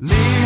Leave